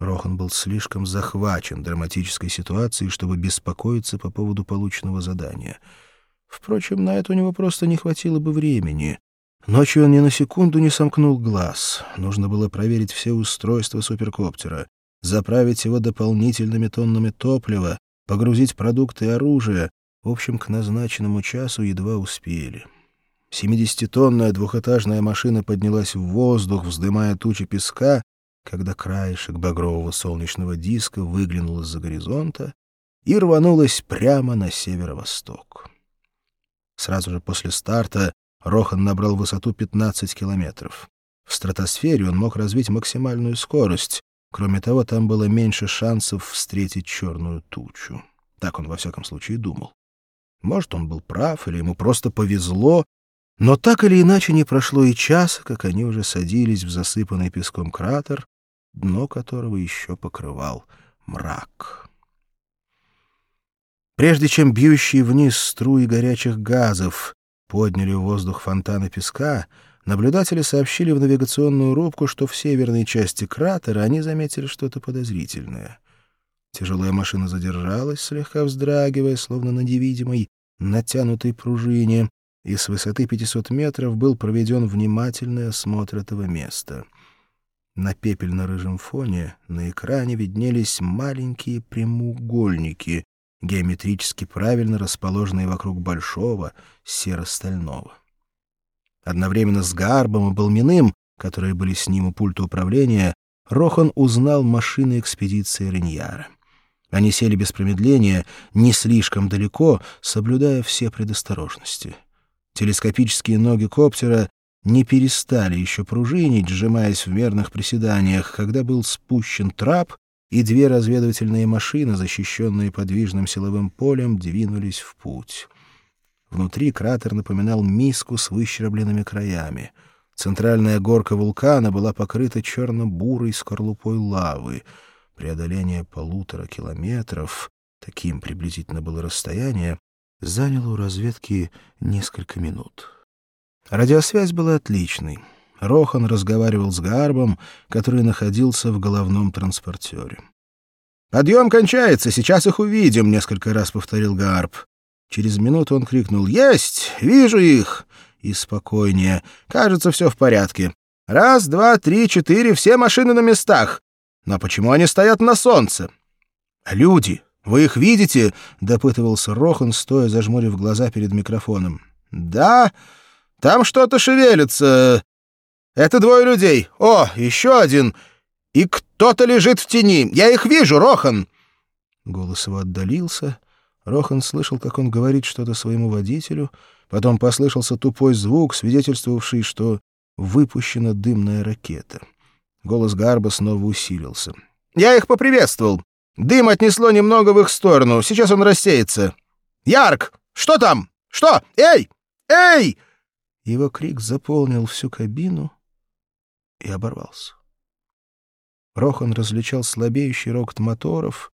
Рохан был слишком захвачен драматической ситуацией, чтобы беспокоиться по поводу полученного задания. Впрочем, на это у него просто не хватило бы времени. Ночью он ни на секунду не сомкнул глаз. Нужно было проверить все устройства суперкоптера, заправить его дополнительными тоннами топлива, погрузить продукты и оружие. В общем, к назначенному часу едва успели. Семидесятитонная двухэтажная машина поднялась в воздух, вздымая тучи песка, когда краешек багрового солнечного диска выглянул из-за горизонта и рванулась прямо на северо-восток. Сразу же после старта Рохан набрал высоту 15 километров. В стратосфере он мог развить максимальную скорость. Кроме того, там было меньше шансов встретить черную тучу. Так он во всяком случае думал. Может, он был прав, или ему просто повезло, но так или иначе не прошло и часа, как они уже садились в засыпанный песком кратер, дно которого еще покрывал мрак. Прежде чем бьющие вниз струи горячих газов подняли в воздух фонтаны песка, наблюдатели сообщили в навигационную рубку, что в северной части кратера они заметили что-то подозрительное. Тяжелая машина задержалась, слегка вздрагивая, словно на невидимой, натянутой пружине, и с высоты 500 метров был проведен внимательный осмотр этого места — на пепельно-рыжем фоне на экране виднелись маленькие прямоугольники, геометрически правильно расположенные вокруг большого серо-стального. Одновременно с Гарбом и Балминым, которые были с ним у пульта управления, Рохан узнал машины экспедиции Реньяра. Они сели без промедления, не слишком далеко, соблюдая все предосторожности. Телескопические ноги коптера не перестали еще пружинить, сжимаясь в мерных приседаниях, когда был спущен трап, и две разведывательные машины, защищенные подвижным силовым полем, двинулись в путь. Внутри кратер напоминал миску с выщербленными краями. Центральная горка вулкана была покрыта черно-бурой скорлупой лавы. Преодоление полутора километров, таким приблизительно было расстояние, заняло у разведки несколько минут. Радиосвязь была отличной. Рохан разговаривал с Гарбом, который находился в головном транспортере. «Подъем кончается, сейчас их увидим», — несколько раз повторил Гарб. Через минуту он крикнул «Есть! Вижу их!» И спокойнее. «Кажется, все в порядке. Раз, два, три, четыре, все машины на местах. Но почему они стоят на солнце?» «Люди! Вы их видите?» — допытывался Рохан, стоя зажмурив глаза перед микрофоном. «Да!» Там что-то шевелится. Это двое людей. О, еще один. И кто-то лежит в тени. Я их вижу, Рохан!» Голос его отдалился. Рохан слышал, как он говорит что-то своему водителю. Потом послышался тупой звук, свидетельствовавший, что выпущена дымная ракета. Голос Гарба снова усилился. «Я их поприветствовал. Дым отнесло немного в их сторону. Сейчас он рассеется. Ярк! Что там? Что? Эй! Эй!» Его крик заполнил всю кабину и оборвался. Рохан различал слабеющий рокот моторов.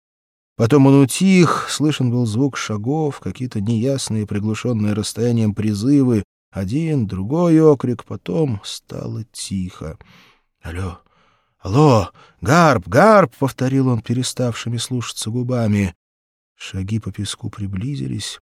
Потом он утих, слышен был звук шагов, какие-то неясные, приглушенные расстоянием призывы. Один, другой окрик, потом стало тихо. «Алло! Алло! Гарп! Гарп!» — повторил он переставшими слушаться губами. Шаги по песку приблизились.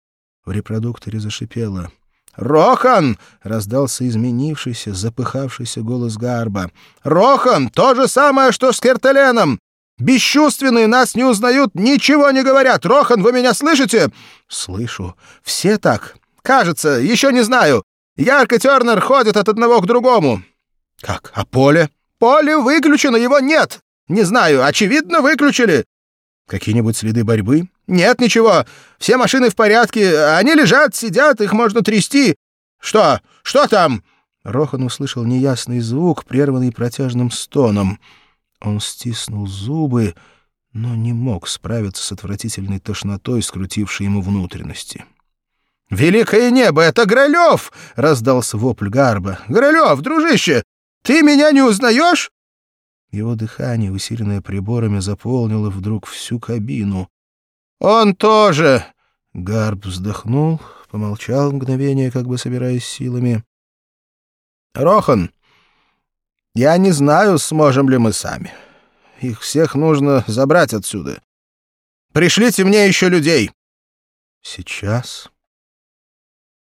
В репродукторе зашипело. «Рохан!» — раздался изменившийся, запыхавшийся голос Гарба. «Рохан! То же самое, что с Кертеленом! Бесчувственные нас не узнают, ничего не говорят! Рохан, вы меня слышите?» «Слышу. Все так. Кажется, еще не знаю. Ярко Тернер ходит от одного к другому». «Как? А поле?» «Поле выключено, его нет. Не знаю, очевидно, выключили». «Какие-нибудь следы борьбы?» «Нет ничего. Все машины в порядке. Они лежат, сидят, их можно трясти. Что? Что там?» Рохан услышал неясный звук, прерванный протяжным стоном. Он стиснул зубы, но не мог справиться с отвратительной тошнотой, скрутившей ему внутренности. «Великое небо! Это Гролев!» — раздался вопль Гарба. «Гролев, дружище, ты меня не узнаешь?» Его дыхание, усиленное приборами, заполнило вдруг всю кабину. «Он тоже!» Гарб вздохнул, помолчал мгновение, как бы собираясь силами. «Рохан, я не знаю, сможем ли мы сами. Их всех нужно забрать отсюда. Пришлите мне еще людей!» «Сейчас»,